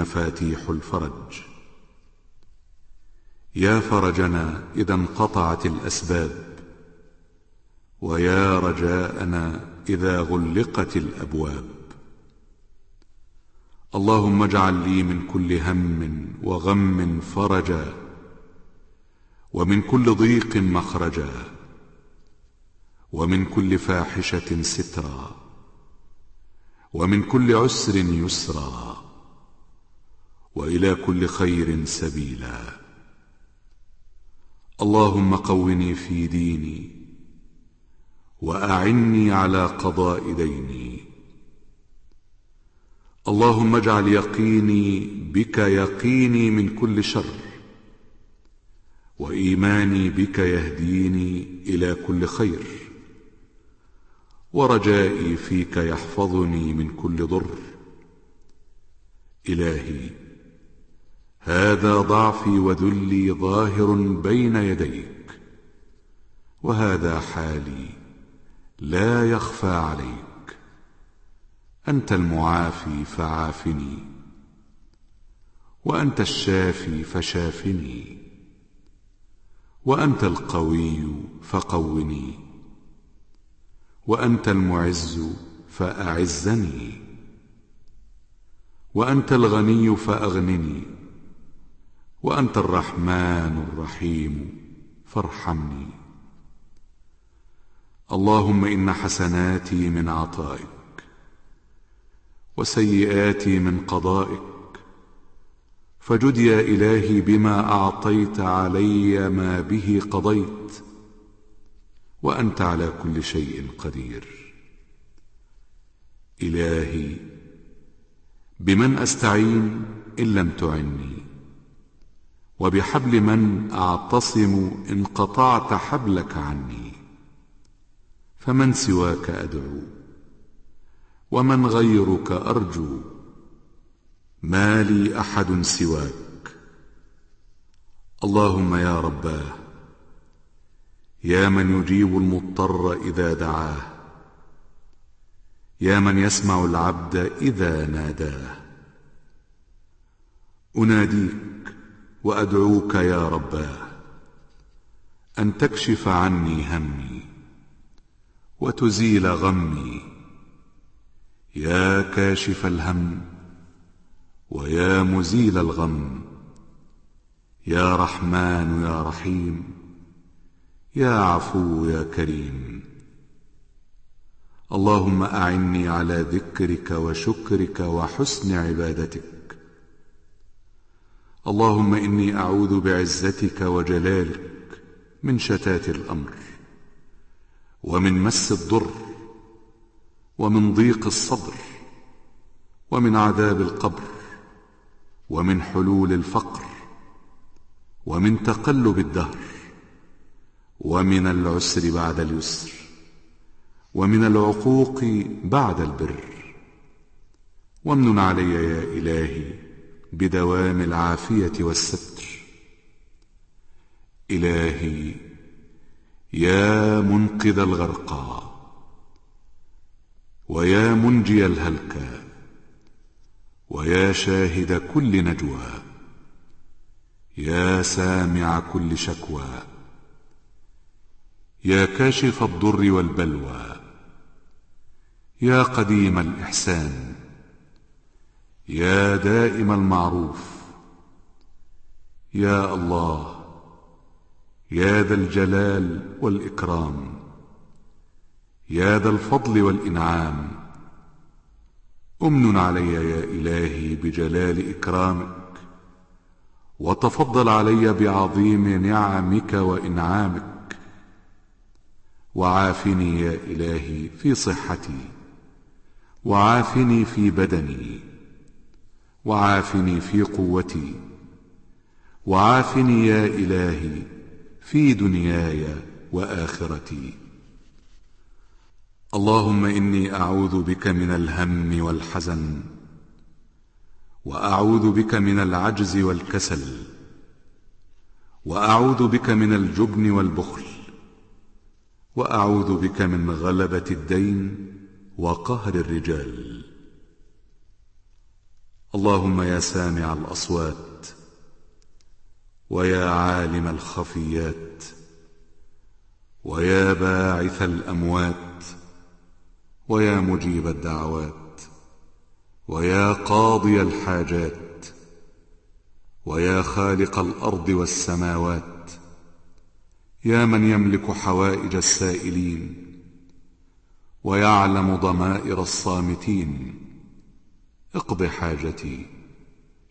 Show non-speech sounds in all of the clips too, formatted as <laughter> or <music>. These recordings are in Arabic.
مفاتيح الفرج. يا فرجنا إذا انقطعت الأسباب ويا رجاءنا إذا غلقت الأبواب. اللهم اجعل لي من كل هم وغم فرجا ومن كل ضيق مخرجا ومن كل فاحشة سترا ومن كل عسر يسرا. وإلى كل خير سبيلا. اللهم قوني في ديني وأعني على قضاء ديني. اللهم اجعل يقيني بك يقيني من كل شر وإيماني بك يهديني إلى كل خير ورجائي فيك يحفظني من كل ضر. إلهي هذا ضعفي وذلي ظاهر بين يديك وهذا حالي لا يخفى عليك. أنت المعافي فعافني وأنت الشافي فشافني وأنت القوي فقوني وأنت المعز فأعزني وأنت الغني فأغنني. وأنت الرحمن الرحيم فارحمني. اللهم إن حسناتي من عطائك وسيئاتي من قضائك فجد يا إلهي بما أعطيت علي ما به قضيت وأنت على كل شيء قدير. إلهي بمن أستعين إن لم تعني وبحبل من أعتصم إن قطعت حبلك عني. فمن سواك أدعو ومن غيرك أرجو. ما لي أحد سواك. اللهم يا رباه يا من يجيب المضطر إذا دعاه يا من يسمع العبد إذا ناداه. أناديك وأدعوك يا رباه أن تكشف عني همي وتزيل غمي. يا كاشف الهم ويا مزيل الغم. يا رحمن يا رحيم يا عفو يا كريم. اللهم أعني على ذكرك وشكرك وحسن عبادتك. اللهم إني أعوذ بعزتك وجلالك من شتات الأمر ومن مس الضر ومن ضيق الصدر ومن عذاب القبر ومن حلول الفقر ومن تقلب الدهر ومن العسر بعد اليسر ومن العقوق بعد البر. وامنن علي يا إلهي بدوام العافية والستر. إلهي يا منقذ الغرقى ويا منجي الهلكى ويا شاهد كل نجوى يا سامع كل شكوى يا كاشف الضر والبلوى يا قديم الإحسان. يا دائم المعروف يا الله يا ذا الجلال والإكرام يا ذا الفضل والإنعام. امن علي يا إلهي بجلال إكرامك وتفضل علي بعظيم نعمك وإنعامك. وعافني يا إلهي في صحتي وعافني في بدني. وعافني في قوتي. وعافني يا إلهي في دنياي وآخرتي. اللهم إني أعوذ بك من الهم والحزن وأعوذ بك من العجز والكسل وأعوذ بك من الجبن والبخل وأعوذ بك من غلبة الدين وقهر الرجال. اللهم يا سامع الأصوات ويا عالم الخفيات ويا باعث الأموات ويا مجيب الدعوات ويا قاضي الحاجات ويا خالق الأرض والسماوات يا من يملك حوائج السائلين ويعلم ضمائر الصامتين اقض حاجتي.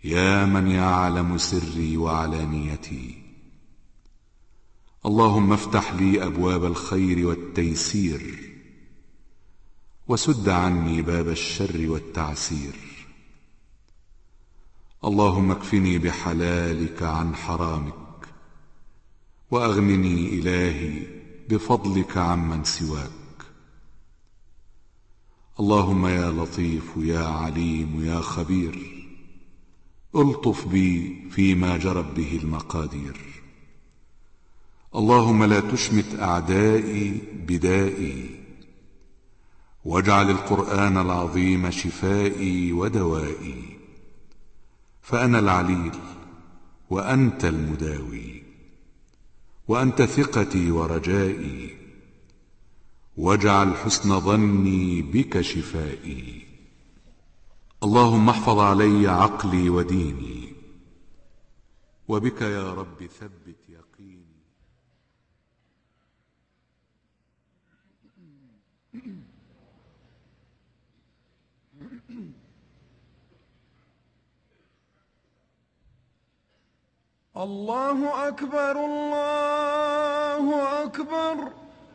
يا من يعلم سري وعلانيتي. اللهم افتح لي أبواب الخير والتيسير وسد عني باب الشر والتعسير. اللهم اكفني بحلالك عن حرامك وأغنني إلهي بفضلك عمن سواك. اللهم يا لطيف يا عليم يا خبير ألطف بي فيما جرت به المقادير. اللهم لا تشمت أعدائي بدائي واجعل القرآن العظيم شفائي ودوائي فأنا العليل وأنت المداوي وأنت ثقتي ورجائي. واجعل حسن ظني بك شفائي. اللهم احفظ علي عقلي وديني. وبك يا رب ثبت يقيني. الله أكبر الله أكبر.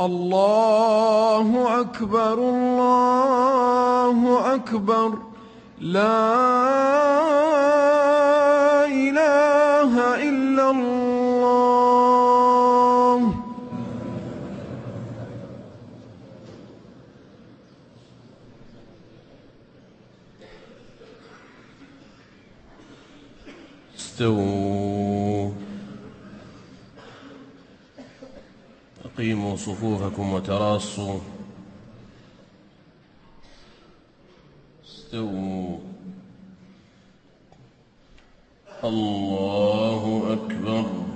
الله أكبر الله أكبر. لا إله إلا الله. استووا. أقيموا صفوفكم وتراصوا. استووا. الله أكبر.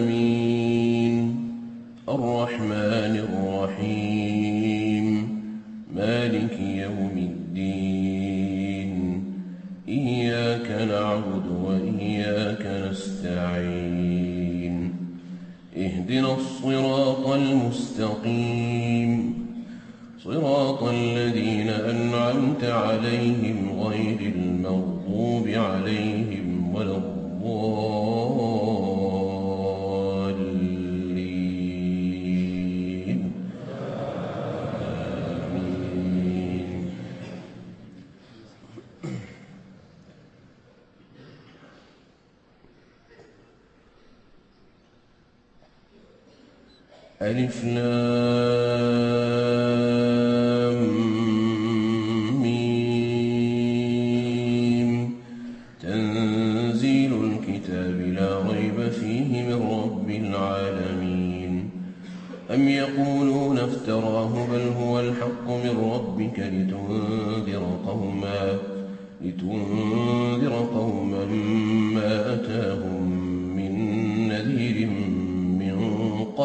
ألف لام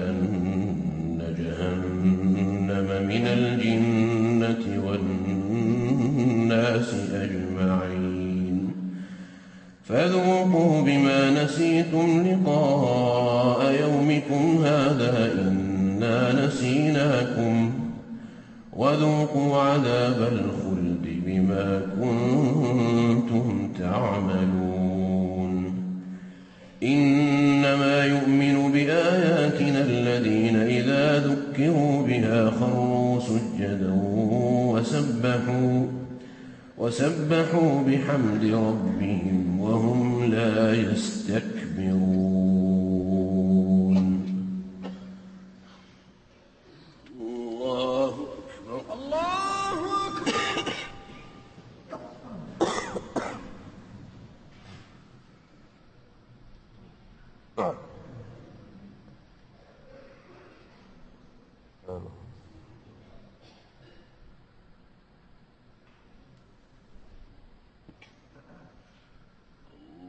and الذين إذا ذكروا بها خروا سجدا وسبحوا وسبحوا بحمد ربهم وهم لا يستكبرون الله أكبر الله أكبر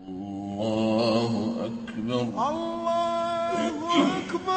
الله أكبر الله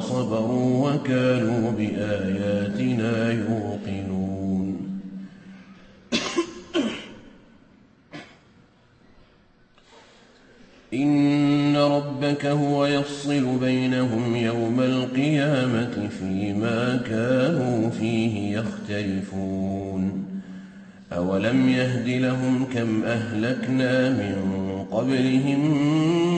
صبروا وكانوا بآياتنا يوقنون <coughs> إن ربك هو يفصل بينهم يوم القيامة فيما كانوا فيه يختلفون أولم يهد لهم كم أهلكنا من قبلهم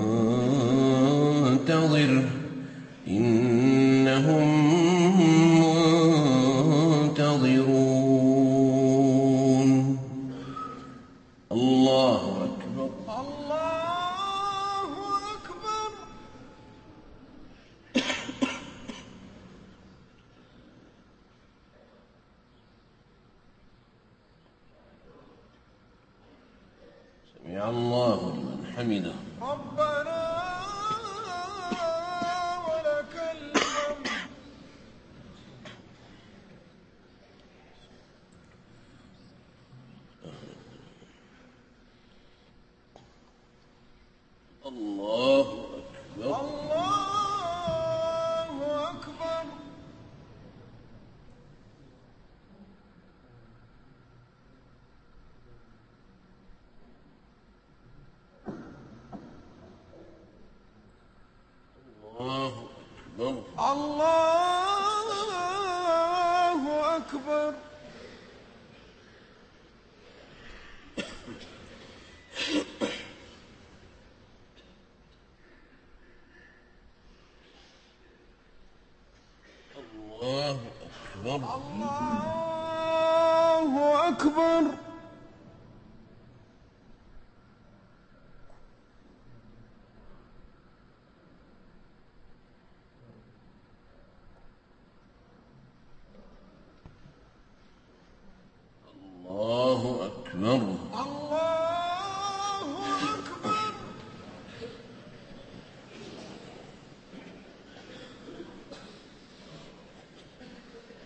الله أكبر.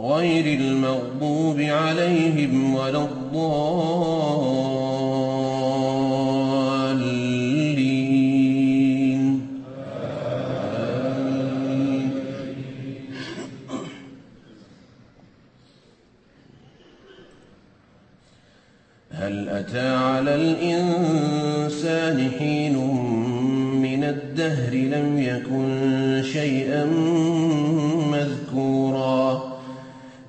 غير المغضوب عليهم ولا الضالين. هل أتى على الإنسان حين من الدهر لم يكن شيئا مذكورا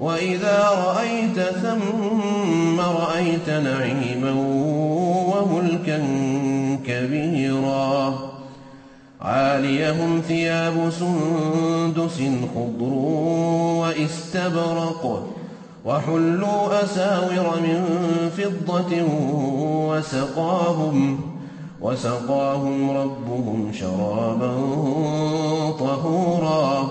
وإذا رأيت ثم رأيت نعيما وملكا كبيرا عاليهم ثياب سندس خضر واستبرق وحلوا أساور من فضة وسقاهم وسقاهم ربهم شرابا طهورا